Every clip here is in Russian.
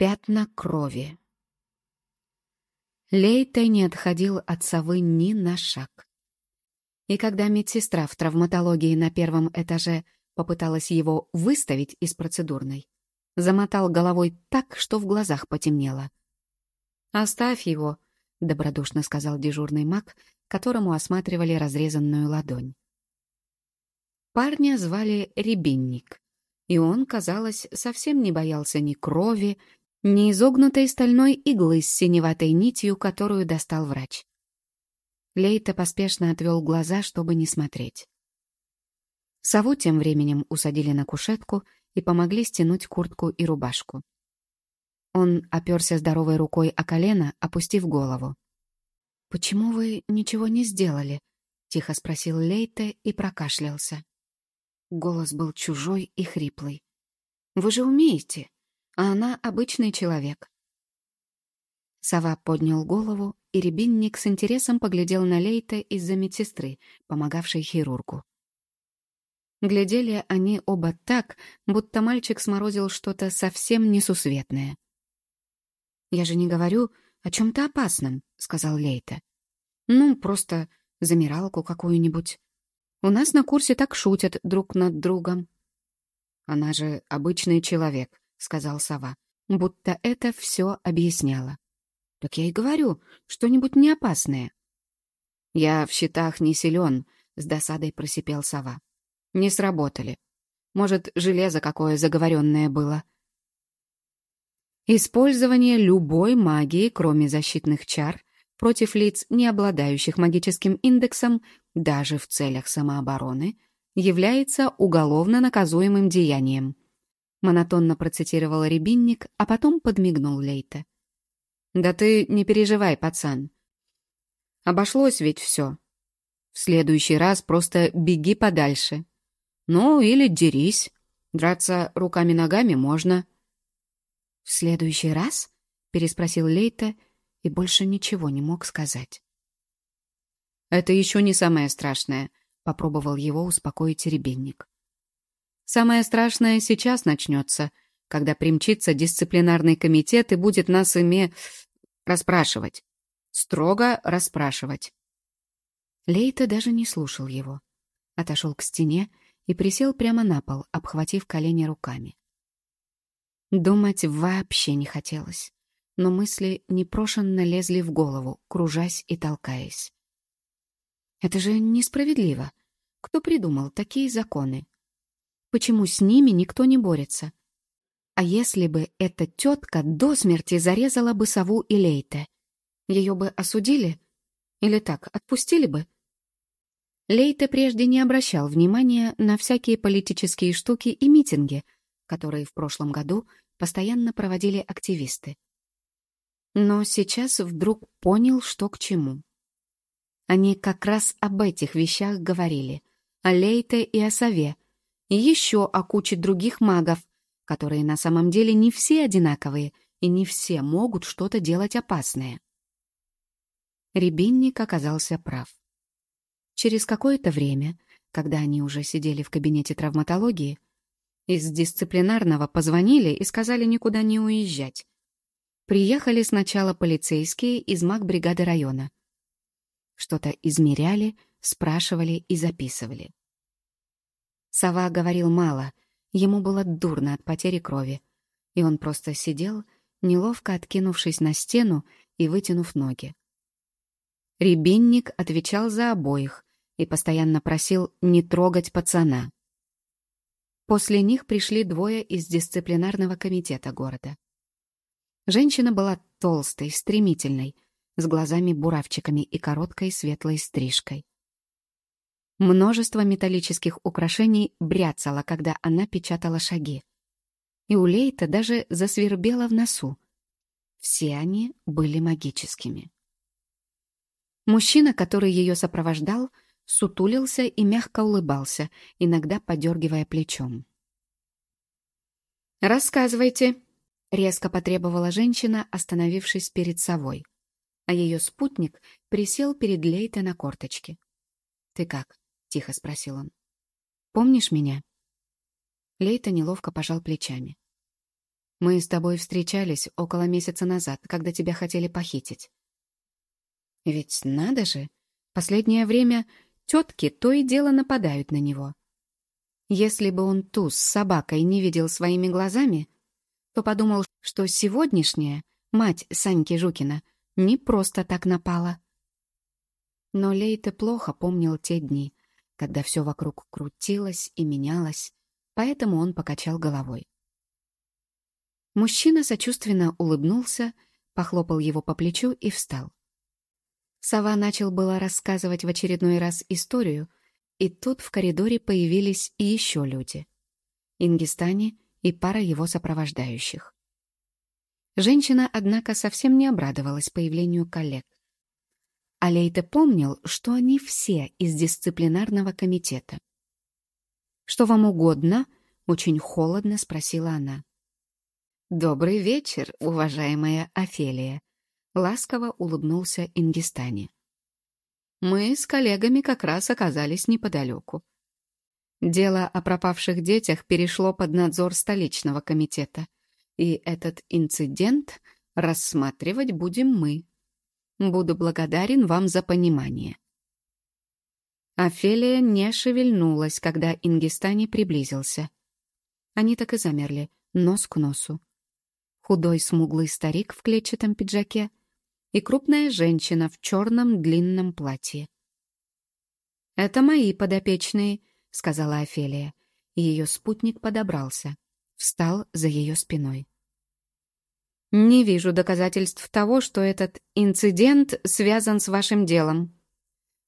Пятна крови. Лейта не отходил от совы ни на шаг. И когда медсестра в травматологии на первом этаже попыталась его выставить из процедурной, замотал головой так, что в глазах потемнело. «Оставь его», — добродушно сказал дежурный маг, которому осматривали разрезанную ладонь. Парня звали Рябинник, и он, казалось, совсем не боялся ни крови, ни изогнутой стальной иглы с синеватой нитью, которую достал врач. Лейта поспешно отвел глаза, чтобы не смотреть. Сову тем временем усадили на кушетку и помогли стянуть куртку и рубашку. Он оперся здоровой рукой о колено, опустив голову. «Почему вы ничего не сделали?» — тихо спросил Лейта и прокашлялся. Голос был чужой и хриплый. «Вы же умеете!» А она обычный человек. Сова поднял голову, и рябинник с интересом поглядел на Лейта из-за медсестры, помогавшей хирургу. Глядели они оба так, будто мальчик сморозил что-то совсем несусветное. «Я же не говорю о чем-то опасном», — сказал Лейта. «Ну, просто замиралку какую-нибудь. У нас на курсе так шутят друг над другом». «Она же обычный человек», — сказал сова, будто это все объясняло. «Так я и говорю, что-нибудь не опасное». «Я в счетах не силен», — с досадой просипел сова. «Не сработали. Может, железо какое заговоренное было». Использование любой магии, кроме защитных чар, против лиц, не обладающих магическим индексом, даже в целях самообороны, является уголовно наказуемым деянием. Монотонно процитировал Рябинник, а потом подмигнул Лейте. «Да ты не переживай, пацан. Обошлось ведь все. В следующий раз просто беги подальше. Ну, или дерись. Драться руками-ногами можно». «В следующий раз?» — переспросил Лейта и больше ничего не мог сказать. «Это еще не самое страшное», — попробовал его успокоить Рябинник. Самое страшное сейчас начнется, когда примчится дисциплинарный комитет и будет нас ими расспрашивать. Строго расспрашивать. Лейта даже не слушал его. Отошел к стене и присел прямо на пол, обхватив колени руками. Думать вообще не хотелось, но мысли непрошенно лезли в голову, кружась и толкаясь. Это же несправедливо. Кто придумал такие законы? Почему с ними никто не борется? А если бы эта тетка до смерти зарезала бы сову и Лейте? Ее бы осудили? Или так, отпустили бы? Лейте прежде не обращал внимания на всякие политические штуки и митинги, которые в прошлом году постоянно проводили активисты. Но сейчас вдруг понял, что к чему. Они как раз об этих вещах говорили, о Лейте и о сове, и еще о куче других магов, которые на самом деле не все одинаковые и не все могут что-то делать опасное. Рябинник оказался прав. Через какое-то время, когда они уже сидели в кабинете травматологии, из дисциплинарного позвонили и сказали никуда не уезжать. Приехали сначала полицейские из маг-бригады района. Что-то измеряли, спрашивали и записывали. Сова говорил мало, ему было дурно от потери крови, и он просто сидел, неловко откинувшись на стену и вытянув ноги. Рябинник отвечал за обоих и постоянно просил не трогать пацана. После них пришли двое из дисциплинарного комитета города. Женщина была толстой, стремительной, с глазами-буравчиками и короткой светлой стрижкой. Множество металлических украшений бряцало, когда она печатала шаги. И у Лейта даже засвербело в носу. Все они были магическими. Мужчина, который ее сопровождал, сутулился и мягко улыбался, иногда подергивая плечом. «Рассказывайте», — резко потребовала женщина, остановившись перед совой. А ее спутник присел перед Лейта на корточки. «Ты как?» — тихо спросил он. «Помнишь меня?» Лейта неловко пожал плечами. Мы с тобой встречались около месяца назад, когда тебя хотели похитить. Ведь надо же, последнее время тетки то и дело нападают на него. Если бы он ту с собакой не видел своими глазами, то подумал, что сегодняшняя, мать Саньки Жукина, не просто так напала. Но Лейте плохо помнил те дни, когда все вокруг крутилось и менялось, поэтому он покачал головой. Мужчина сочувственно улыбнулся, похлопал его по плечу и встал. Сова начал было рассказывать в очередной раз историю, и тут в коридоре появились и еще люди. Ингистани и пара его сопровождающих. Женщина, однако, совсем не обрадовалась появлению коллег. Алейте помнил, что они все из дисциплинарного комитета. «Что вам угодно?» — очень холодно спросила она. «Добрый вечер, уважаемая Офелия», — ласково улыбнулся Ингистани. Мы с коллегами как раз оказались неподалеку. Дело о пропавших детях перешло под надзор столичного комитета, и этот инцидент рассматривать будем мы. Буду благодарен вам за понимание. Офелия не шевельнулась, когда Ингистани приблизился. Они так и замерли, нос к носу. Худой смуглый старик в клетчатом пиджаке и крупная женщина в черном длинном платье. «Это мои подопечные», — сказала Офелия, и ее спутник подобрался, встал за ее спиной. «Не вижу доказательств того, что этот инцидент связан с вашим делом.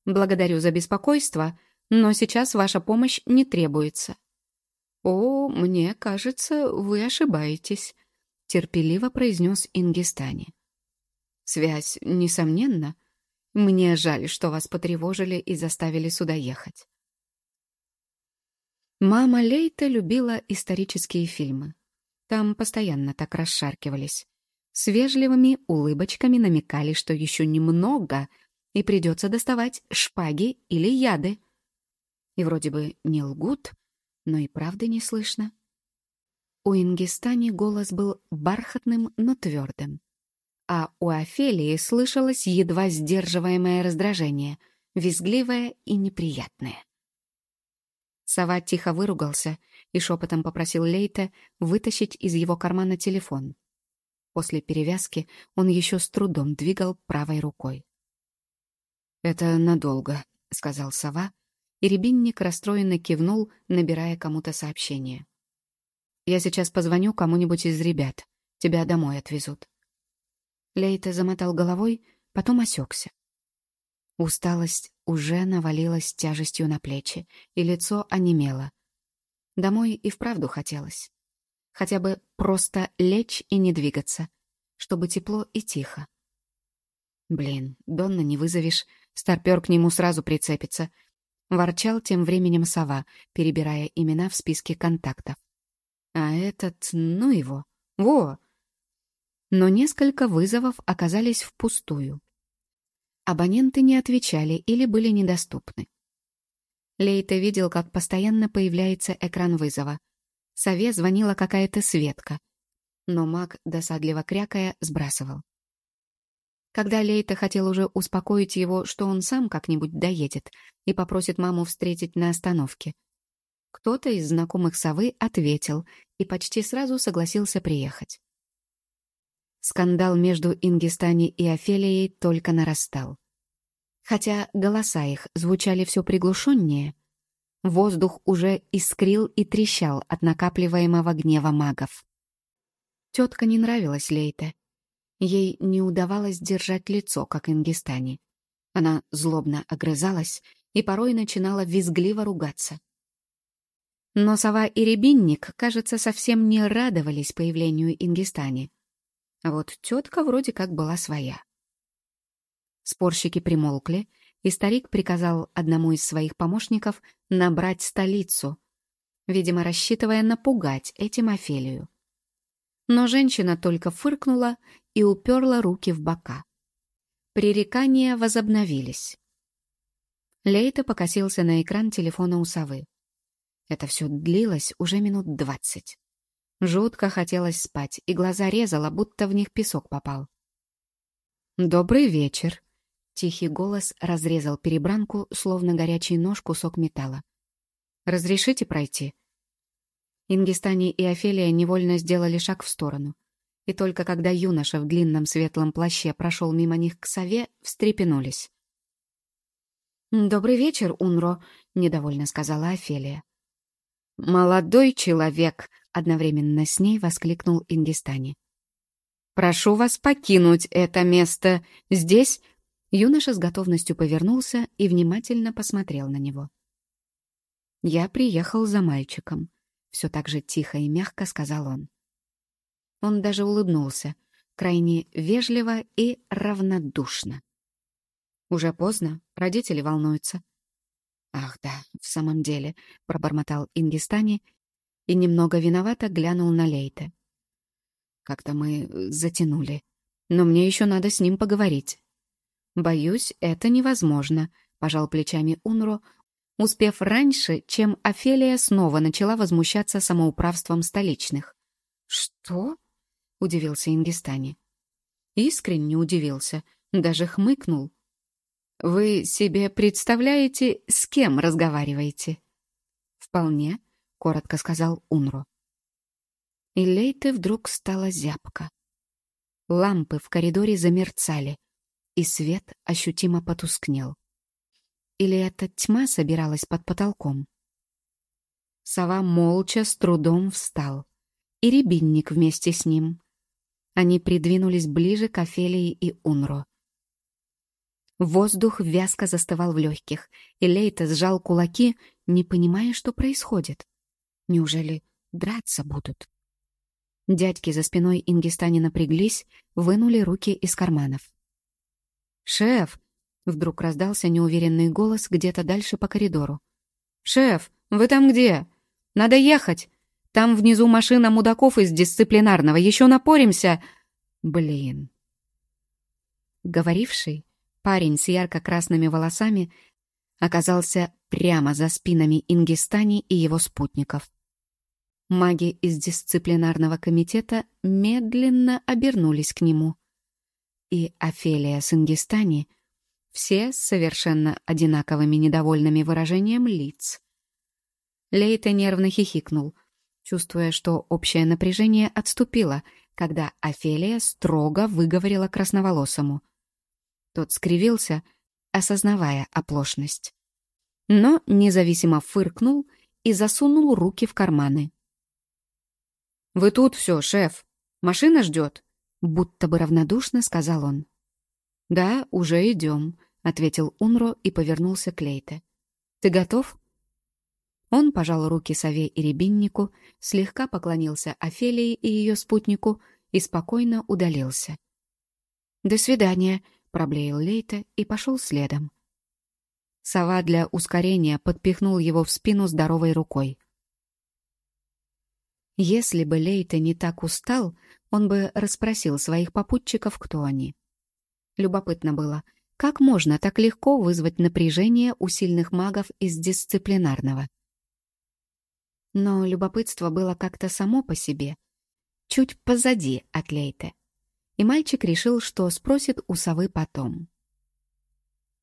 Благодарю за беспокойство, но сейчас ваша помощь не требуется». «О, мне кажется, вы ошибаетесь», — терпеливо произнес Ингистани. Связь, несомненно. Мне жаль, что вас потревожили и заставили сюда ехать. Мама Лейта любила исторические фильмы. Там постоянно так расшаркивались. С вежливыми улыбочками намекали, что еще немного, и придется доставать шпаги или яды. И вроде бы не лгут, но и правды не слышно. У Ингистани голос был бархатным, но твердым а у Офелии слышалось едва сдерживаемое раздражение, визгливое и неприятное. Сова тихо выругался и шепотом попросил Лейта вытащить из его кармана телефон. После перевязки он еще с трудом двигал правой рукой. «Это надолго», — сказал сова, и рябинник расстроенно кивнул, набирая кому-то сообщение. «Я сейчас позвоню кому-нибудь из ребят. Тебя домой отвезут». Лейта замотал головой, потом осекся. Усталость уже навалилась тяжестью на плечи, и лицо онемело. Домой и вправду хотелось. Хотя бы просто лечь и не двигаться, чтобы тепло и тихо. Блин, Донна не вызовешь, старпер к нему сразу прицепится. Ворчал тем временем сова, перебирая имена в списке контактов. А этот, ну его, во, но несколько вызовов оказались впустую. Абоненты не отвечали или были недоступны. Лейта видел, как постоянно появляется экран вызова. Сове звонила какая-то Светка, но маг, досадливо крякая, сбрасывал. Когда Лейта хотел уже успокоить его, что он сам как-нибудь доедет и попросит маму встретить на остановке, кто-то из знакомых совы ответил и почти сразу согласился приехать. Скандал между Ингистани и Офелией только нарастал. Хотя голоса их звучали все приглушеннее, воздух уже искрил и трещал от накапливаемого гнева магов. Тетка не нравилась Лейте. Ей не удавалось держать лицо, как Ингистани. Она злобно огрызалась и порой начинала визгливо ругаться. Но сова и рябинник, кажется, совсем не радовались появлению Ингистани. А вот тетка вроде как была своя. Спорщики примолкли, и старик приказал одному из своих помощников набрать столицу, видимо, рассчитывая напугать этим Офелию. Но женщина только фыркнула и уперла руки в бока. Пререкания возобновились. Лейта покосился на экран телефона у совы. Это все длилось уже минут двадцать. Жутко хотелось спать, и глаза резало, будто в них песок попал. «Добрый вечер!» Тихий голос разрезал перебранку, словно горячий нож кусок металла. «Разрешите пройти?» Ингистани и Офелия невольно сделали шаг в сторону. И только когда юноша в длинном светлом плаще прошел мимо них к сове, встрепенулись. «Добрый вечер, Унро», — недовольно сказала Офелия. «Молодой человек!» — одновременно с ней воскликнул Ингистани. «Прошу вас покинуть это место. Здесь...» Юноша с готовностью повернулся и внимательно посмотрел на него. «Я приехал за мальчиком», — все так же тихо и мягко сказал он. Он даже улыбнулся, крайне вежливо и равнодушно. «Уже поздно, родители волнуются». «Ах да, в самом деле», — пробормотал Ингистани и немного виновато глянул на Лейте. «Как-то мы затянули, но мне еще надо с ним поговорить». «Боюсь, это невозможно», — пожал плечами Унро, успев раньше, чем Офелия снова начала возмущаться самоуправством столичных. «Что?» — удивился Ингистани. Искренне удивился, даже хмыкнул. «Вы себе представляете, с кем разговариваете?» «Вполне», — коротко сказал Унро. И Лейте вдруг стала зябко. Лампы в коридоре замерцали — и свет ощутимо потускнел. Или эта тьма собиралась под потолком? Сова молча с трудом встал, и рябинник вместе с ним. Они придвинулись ближе к Офелии и Унро. Воздух вязко застывал в легких, и Лейта сжал кулаки, не понимая, что происходит. Неужели драться будут? Дядьки за спиной Ингистани напряглись, вынули руки из карманов. «Шеф!» — вдруг раздался неуверенный голос где-то дальше по коридору. «Шеф, вы там где? Надо ехать! Там внизу машина мудаков из дисциплинарного, еще напоримся!» «Блин!» Говоривший, парень с ярко-красными волосами, оказался прямо за спинами Ингистани и его спутников. Маги из дисциплинарного комитета медленно обернулись к нему и Офелия с Ингистани, все с совершенно одинаковыми недовольными выражением лиц. Лейта нервно хихикнул, чувствуя, что общее напряжение отступило, когда Офелия строго выговорила красноволосому. Тот скривился, осознавая оплошность. Но независимо фыркнул и засунул руки в карманы. «Вы тут все, шеф. Машина ждет?» Будто бы равнодушно сказал он. «Да, уже идем», — ответил Унро и повернулся к Лейте. «Ты готов?» Он пожал руки сове и рябиннику, слегка поклонился Офелии и ее спутнику и спокойно удалился. «До свидания», — проблеял Лейте и пошел следом. Сова для ускорения подпихнул его в спину здоровой рукой. Если бы Лейте не так устал, он бы расспросил своих попутчиков, кто они. Любопытно было, как можно так легко вызвать напряжение у сильных магов из дисциплинарного. Но любопытство было как-то само по себе, чуть позади от Лейте. И мальчик решил, что спросит у совы потом.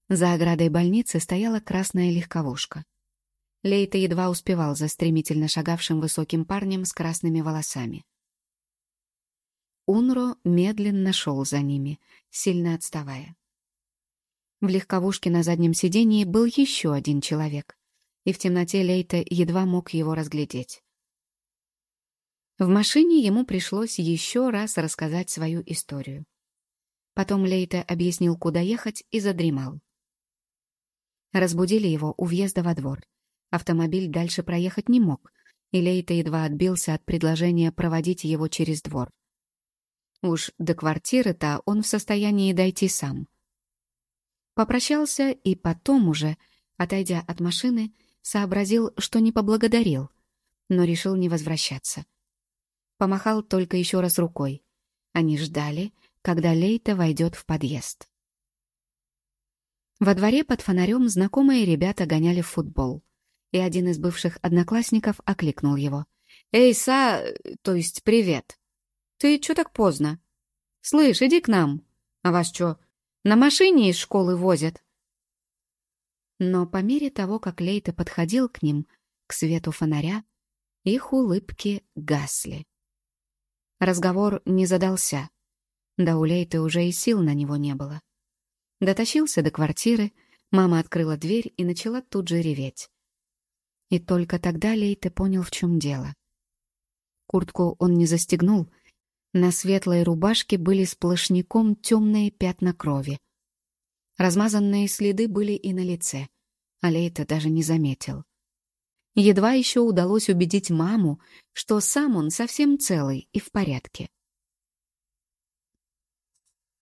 За оградой больницы стояла красная легковушка. Лейта едва успевал за стремительно шагавшим высоким парнем с красными волосами. Унро медленно шел за ними, сильно отставая. В легковушке на заднем сидении был еще один человек, и в темноте Лейта едва мог его разглядеть. В машине ему пришлось еще раз рассказать свою историю. Потом Лейта объяснил, куда ехать, и задремал. Разбудили его у въезда во двор. Автомобиль дальше проехать не мог, и Лейта едва отбился от предложения проводить его через двор. Уж до квартиры-то он в состоянии дойти сам. Попрощался и потом уже, отойдя от машины, сообразил, что не поблагодарил, но решил не возвращаться. Помахал только еще раз рукой. Они ждали, когда Лейта войдет в подъезд. Во дворе под фонарем знакомые ребята гоняли в футбол, и один из бывших одноклассников окликнул его. Эй, Са... то есть привет. Ты чё так поздно? Слышь, иди к нам. А вас чё, на машине из школы возят?» Но по мере того, как Лейта подходил к ним, к свету фонаря, их улыбки гасли. Разговор не задался. Да у Лейты уже и сил на него не было. Дотащился до квартиры, мама открыла дверь и начала тут же реветь. И только тогда Лейте понял, в чем дело. Куртку он не застегнул. На светлой рубашке были сплошняком темные пятна крови. Размазанные следы были и на лице, а Лейте даже не заметил. Едва еще удалось убедить маму, что сам он совсем целый и в порядке.